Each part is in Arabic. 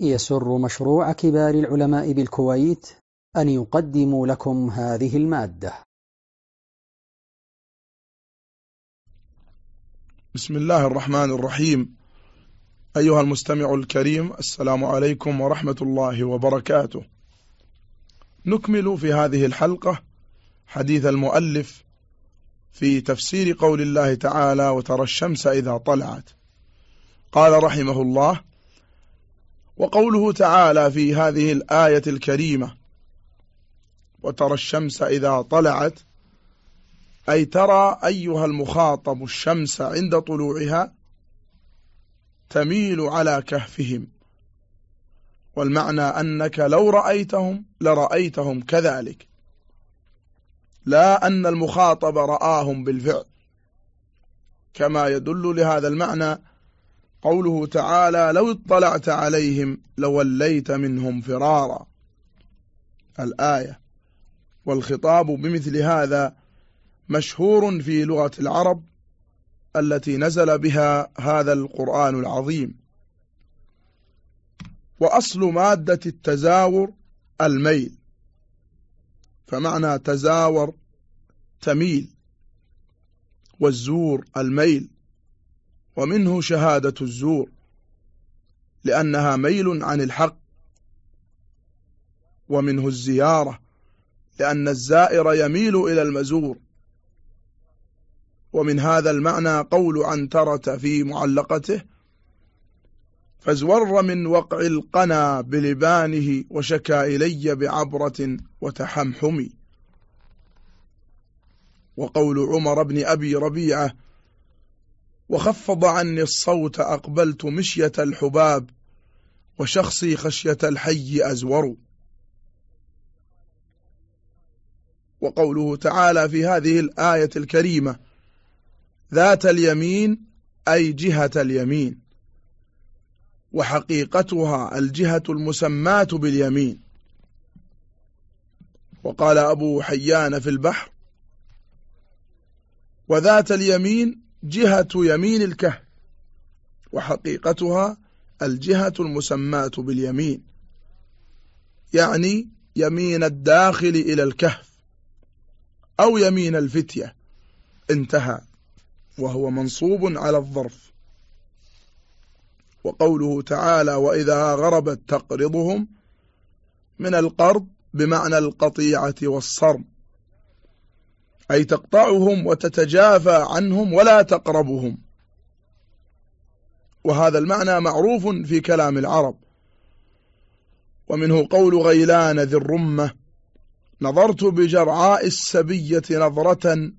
يسر مشروع كبار العلماء بالكويت أن يقدم لكم هذه المادة. بسم الله الرحمن الرحيم. أيها المستمع الكريم السلام عليكم ورحمة الله وبركاته. نكمل في هذه الحلقة حديث المؤلف في تفسير قول الله تعالى وترى الشمس إذا طلعت قال رحمه الله وقوله تعالى في هذه الآية الكريمة وترى الشمس إذا طلعت أي ترى أيها المخاطب الشمس عند طلوعها تميل على كهفهم والمعنى أنك لو رأيتهم لرأيتهم كذلك لا أن المخاطب رآهم بالفعل. كما يدل لهذا المعنى قوله تعالى لو اطلعت عليهم لوليت منهم فرارا. الآية والخطاب بمثل هذا مشهور في لغة العرب التي نزل بها هذا القرآن العظيم. وأصل مادة التزاور الميل. فمعنى تزاور تميل. والزور الميل. ومنه شهادة الزور لأنها ميل عن الحق. ومنه الزيارة لأن الزائر يميل إلى المزور. ومن هذا المعنى قول عنترة في معلقته فازور من وقع القنا بلبانه وشكى إلي بعبرة وتحمحم وقول عمر بن أبي ربيعة وخفض عني الصوت أقبلت مشية الحباب وشخصي خشية الحي أزور. وقوله تعالى في هذه الآية الكريمة ذات اليمين أي جهة اليمين. وحقيقتها الجهة المسماة باليمين. وقال أبو حيان في البحر وذات اليمين جهة يمين الكهف وحقيقتها الجهة المسماة باليمين يعني يمين الداخل إلى الكهف أو يمين الفتية انتهى وهو منصوب على الظرف. وقوله تعالى وإذا غربت تقرضهم من القرض بمعنى القطيعة والصرم أي تقطعهم وتتجافى عنهم ولا تقربهم. وهذا المعنى معروف في كلام العرب. ومنه قول غيلان ذي الرمة نظرت بجرعاء السبية نظرة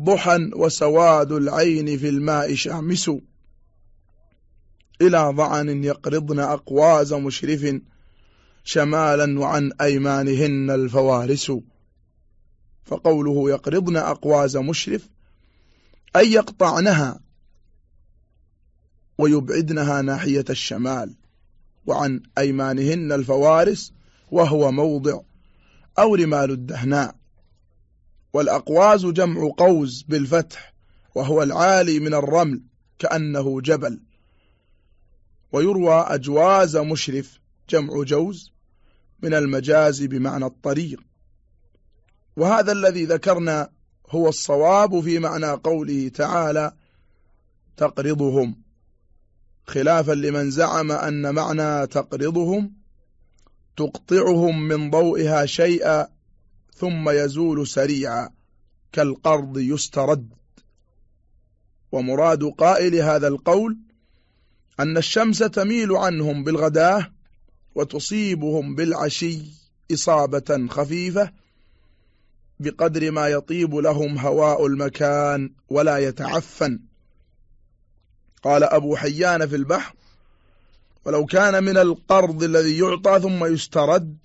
ضحى وسواد العين في الماء شامس. إلى ضعن يقرضن أقواز مشرف شمالا وعن أيمانهن الفوارس. فقوله يقرضن أقواز مشرف أي يقطعنها ويبعدنها ناحية الشمال وعن أيمانهن الفوارس وهو موضع أو رمال الدهناء. والأقواز جمع قوز بالفتح وهو العالي من الرمل كأنه جبل. ويروى أجواز مشرف جمع جوز من المجاز بمعنى الطريق. وهذا الذي ذكرنا هو الصواب في معنى قوله تعالى تقرضهم خلافا لمن زعم أن معنى تقرضهم تقطعهم من ضوئها شيئا ثم يزول سريعا كالقرض يسترد. ومراد قائل هذا القول أن الشمس تميل عنهم بالغداة وتصيبهم بالعشي إصابة خفيفة بقدر ما يطيب لهم هواء المكان ولا يتعفن. قال أبو حيان في البحر ولو كان من القرض الذي يعطى ثم يسترد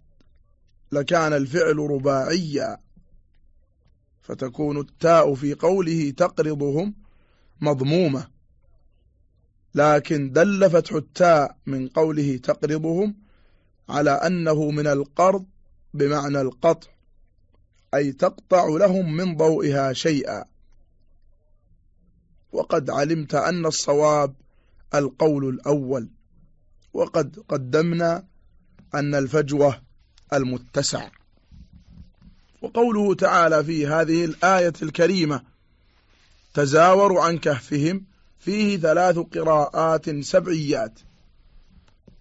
لكان الفعل رباعيا. فتكون التاء في قوله تقرضهم مضمومة. لكن دل فتح التاء من قوله تقرضهم على أنه من القرض بمعنى القطع. أي تقطع لهم من ضوئها شيئا. وقد علمت أن الصواب القول الأول. وقد قدمنا أن الفجوة المتسع. وقوله تعالى في هذه الآية الكريمة تزاوروا عن كهفهم فيه ثلاث قراءات سبعيات.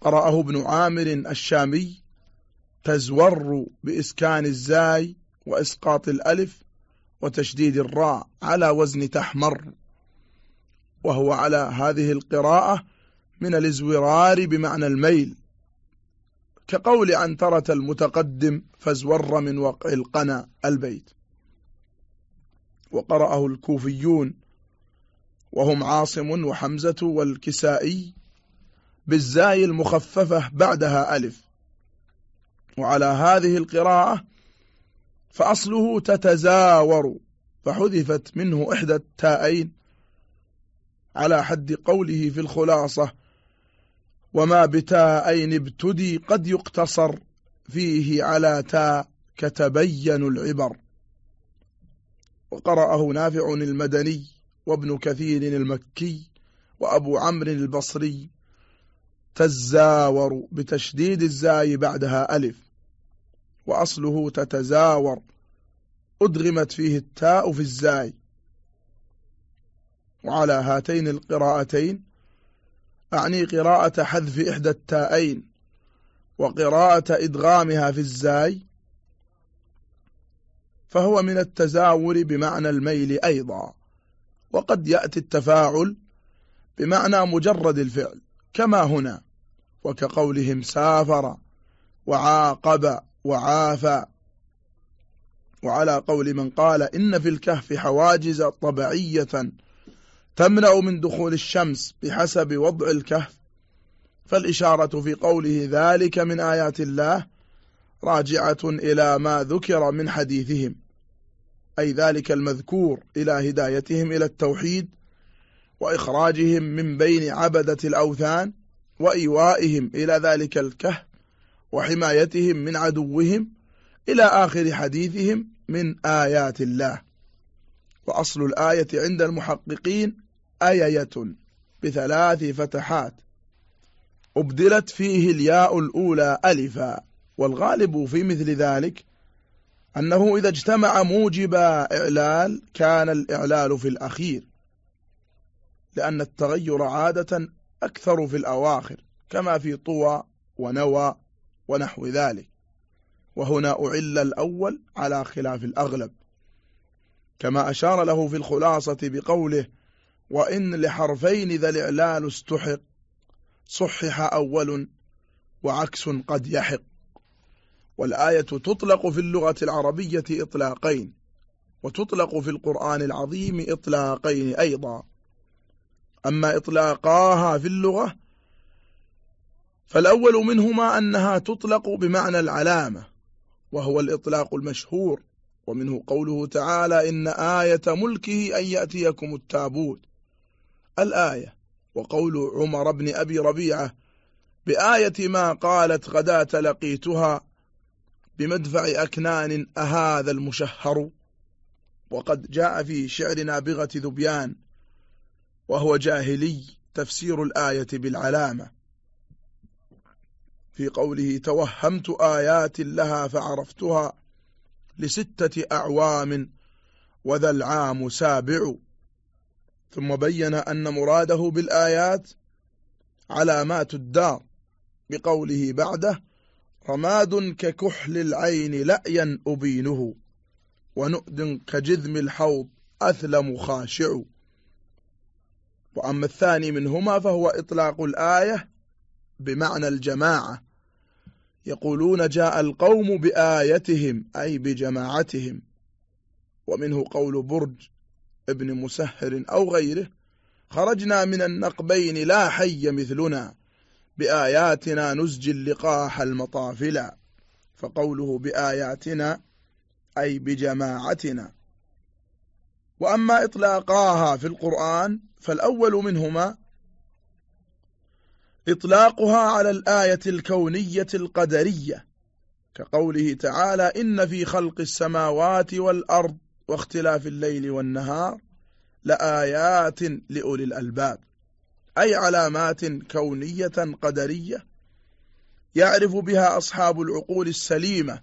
قرأه ابن عامر الشامي تزور بإسكان الزاي وإسقاط الألف وتشديد الراء على وزن تحمر. وهو على هذه القراءة من الازورار بمعنى الميل. كقول عنترة المتقدم فازور من وقع القنا البيت. وقرأه الكوفيون. وهم عاصم وحمزة والكسائي بالزاي المخففة بعدها ألف. وعلى هذه القراءة فأصله تتزاور فحذفت منه إحدى التاءين على حد قوله في الخلاصة وما بتاءين ابتدي قد يقتصر فيه على تاء كتبين العبر. وقرأه نافع المدني وابن كثير المكي وأبو عمرو البصري تزاور بتشديد الزاي بعدها ألف. وأصله تتزاور. أدغمت فيه التاء في الزاي. وعلى هاتين القراءتين أعني قراءة حذف إحدى التاءين وقراءة إدغامها في الزاي. فهو من التزاور بمعنى الميل أيضا. وقد يأتي التفاعل بمعنى مجرد الفعل كما هنا وكقولهم سافر وعاقب. وعافى. وعلى قول من قال إن في الكهف حواجز طبيعية تمنع من دخول الشمس بحسب وضع الكهف. فالإشارة في قوله ذلك من آيات الله راجعة إلى ما ذكر من حديثهم أي ذلك المذكور إلى هدايتهم إلى التوحيد وإخراجهم من بين عبدة الأوثان وإيوائهم إلى ذلك الكهف وحمايتهم من عدوهم إلى آخر حديثهم من آيات الله. وأصل الآية عند المحققين آية بثلاث فتحات. أبدلت فيه الياء الأولى ألفا والغالب في مثل ذلك أنه إذا اجتمع موجب إعلال كان الإعلال في الأخير لأن التغير عادة أكثر في الأواخر كما في طوى ونوى ونحو ذلك. وهنا أعل الأول على خلاف الأغلب. كما أشار له في الخلاصة بقوله وإن لحرفين ذا الإعلال استحق صحح أول وعكس قد يحق. والآية تطلق في اللغة العربية إطلاقين وتطلق في القرآن العظيم إطلاقين أيضا. أما إطلاقاها في اللغة فالأول منهما أنها تطلق بمعنى العلامة وهو الإطلاق المشهور ومنه قوله تعالى إن آية ملكه أن يأتيكم التابوت. الآية وقول عمر بن أبي ربيعة بآية ما قالت غداة لقيتها بمدفع أكنان أهذا المشهر وقد جاء في شعر نابغة ذبيان وهو جاهلي تفسير الآية بالعلامة. في قوله توهمت آيات لها فعرفتها لستة أعوام وذا العام سابع. ثم بين أن مراده بالآيات علامات الدار بقوله بعده رماد ككحل العين لأيا أبينه ونؤد كجذم الحوض أثلم خاشع. وأما الثاني منهما فهو إطلاق الآية بمعنى الجماعة. يقولون جاء القوم بآيتهم أي بجماعتهم. ومنه قول برج ابن مسهر أو غيره خرجنا من النقبين لا حي مثلنا بآياتنا نزجي اللقاح المطافلا فقوله بآياتنا أي بجماعتنا. وأما إطلاقاها في القرآن فالأول منهما إطلاقها على الآية الكونية القدرية كقوله تعالى إن في خلق السماوات والأرض واختلاف الليل والنهار لآيات لأولي الألباب أي علامات كونية قدرية يعرف بها أصحاب العقول السليمة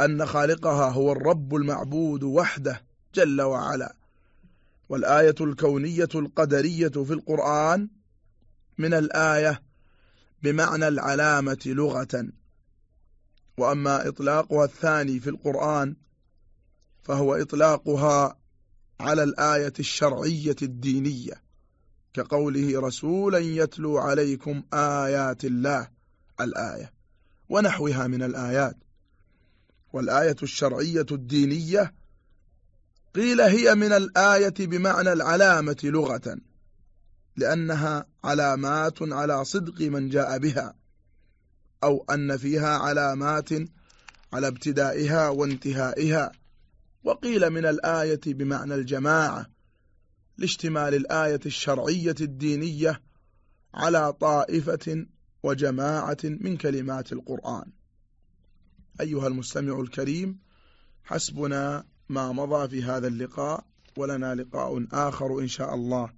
أن خالقها هو الرب المعبود وحده جل وعلا. والآية الكونية القدرية في القرآن من الآية بمعنى العلامة لغة. وأما إطلاقها الثاني في القرآن فهو إطلاقها على الآية الشرعية الدينية كقوله رسولا يتلو عليكم آيات الله الآية ونحوها من الآيات. والآية الشرعية الدينية قيل هي من الآية بمعنى العلامة لغة. لأنها علامات على صدق من جاء بها أو أن فيها علامات على ابتدائها وانتهائها. وقيل من الآية بمعنى الجماعة لاشتمال الآية الشرعية الدينية على طائفة وجماعة من كلمات القرآن. أيها المستمع الكريم حسبنا ما مضى في هذا اللقاء ولنا لقاء آخر إن شاء الله.